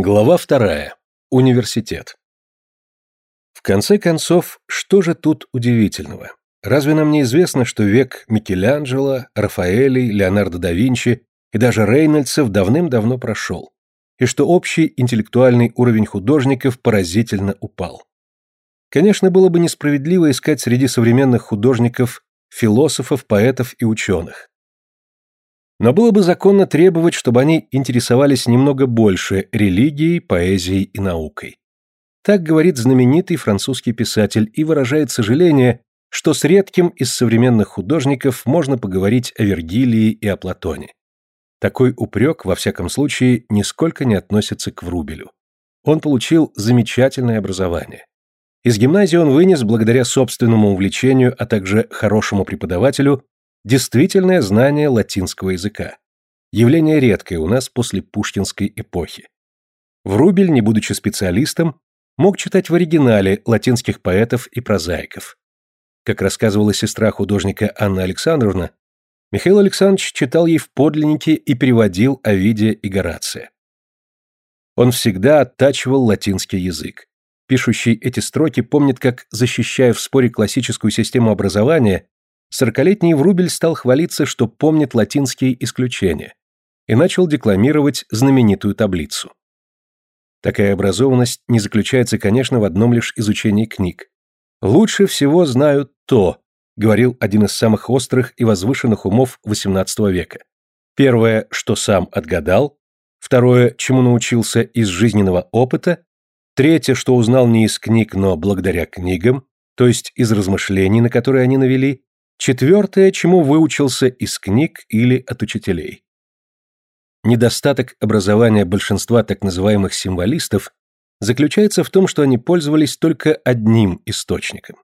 Глава вторая. Университет. В конце концов, что же тут удивительного? Разве нам не известно, что век Микеланджело, Рафаэлей, Леонардо да Винчи и даже Рейнольдсов давным-давно прошел, и что общий интеллектуальный уровень художников поразительно упал? Конечно, было бы несправедливо искать среди современных художников философов, поэтов и ученых. Но было бы законно требовать, чтобы они интересовались немного больше религией, поэзией и наукой. Так говорит знаменитый французский писатель и выражает сожаление, что с редким из современных художников можно поговорить о Вергилии и о Платоне. Такой упрек, во всяком случае, нисколько не относится к Врубелю. Он получил замечательное образование. Из гимназии он вынес, благодаря собственному увлечению, а также хорошему преподавателю, действительное знание латинского языка. Явление редкое у нас после пушкинской эпохи. Врубель, не будучи специалистом, мог читать в оригинале латинских поэтов и прозаиков. Как рассказывала сестра художника Анна Александровна, Михаил Александрович читал ей в подлиннике и переводил Овидия и Горация. Он всегда оттачивал латинский язык. Пишущий эти строки помнит, как, защищая в споре классическую систему образования, Сорокалетний Врубель стал хвалиться, что помнит латинские исключения, и начал декламировать знаменитую таблицу. Такая образованность не заключается, конечно, в одном лишь изучении книг. «Лучше всего знают то», — говорил один из самых острых и возвышенных умов XVIII века. Первое, что сам отгадал, второе, чему научился из жизненного опыта, третье, что узнал не из книг, но благодаря книгам, то есть из размышлений, на которые они навели, Четвертое, чему выучился из книг или от учителей. Недостаток образования большинства так называемых символистов заключается в том, что они пользовались только одним источником.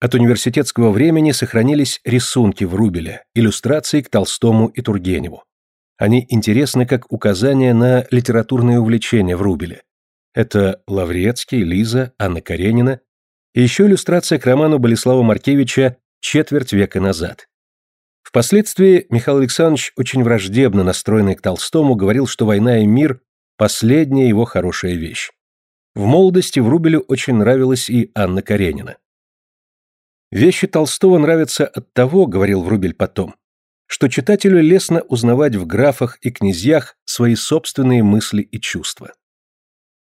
От университетского времени сохранились рисунки Врубеля, иллюстрации к Толстому и Тургеневу. Они интересны как указания на литературные увлечения Врубеля. Это Лаврецкий, Лиза, Анна Каренина и еще иллюстрация к роману Болеслава Маркевича четверть века назад. Впоследствии Михаил Александрович, очень враждебно настроенный к Толстому, говорил, что «Война и мир» – последняя его хорошая вещь. В молодости Врубелю очень нравилась и Анна Каренина. «Вещи Толстого нравятся от того, — говорил Врубель потом, — что читателю лестно узнавать в графах и князьях свои собственные мысли и чувства».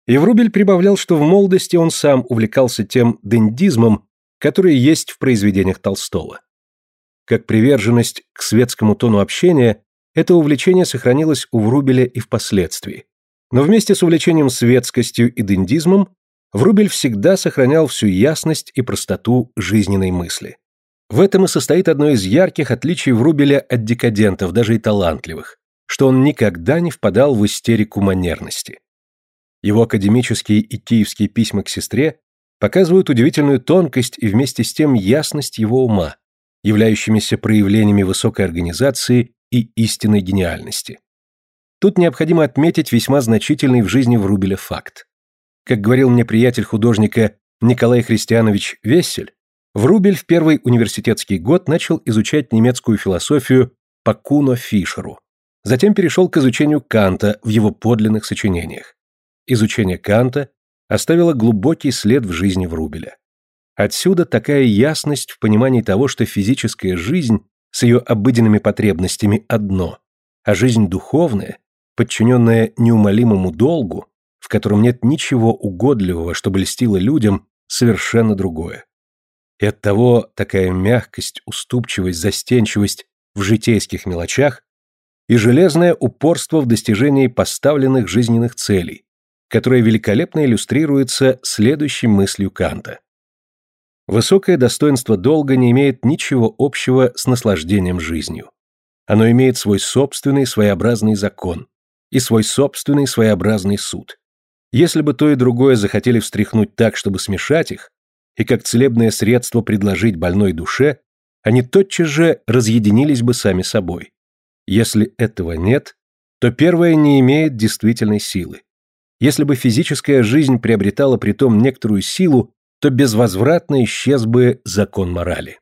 И Врубель прибавлял, что в молодости он сам увлекался тем дендизмом, которые есть в произведениях Толстого. Как приверженность к светскому тону общения, это увлечение сохранилось у Врубеля и впоследствии. Но вместе с увлечением светскостью и дендизмом Врубель всегда сохранял всю ясность и простоту жизненной мысли. В этом и состоит одно из ярких отличий Врубеля от декадентов, даже и талантливых, что он никогда не впадал в истерику манерности. Его академические и киевские письма к сестре показывают удивительную тонкость и вместе с тем ясность его ума, являющимися проявлениями высокой организации и истинной гениальности. Тут необходимо отметить весьма значительный в жизни Врубеля факт. Как говорил мне приятель художника Николай Христианович Вессель, Врубель в первый университетский год начал изучать немецкую философию по Куно Фишеру. Затем перешел к изучению Канта в его подлинных сочинениях. Изучение Канта оставила глубокий след в жизни Врубеля. Отсюда такая ясность в понимании того, что физическая жизнь с ее обыденными потребностями одно, а жизнь духовная, подчиненная неумолимому долгу, в котором нет ничего угодливого, чтобы льстило людям, совершенно другое. И оттого такая мягкость, уступчивость, застенчивость в житейских мелочах и железное упорство в достижении поставленных жизненных целей, которая великолепно иллюстрируется следующей мыслью Канта. Высокое достоинство долга не имеет ничего общего с наслаждением жизнью. Оно имеет свой собственный своеобразный закон и свой собственный своеобразный суд. Если бы то и другое захотели встряхнуть так, чтобы смешать их, и как целебное средство предложить больной душе, они тотчас же разъединились бы сами собой. Если этого нет, то первое не имеет действительной силы. Если бы физическая жизнь приобретала притом некоторую силу, то безвозвратно исчез бы закон морали.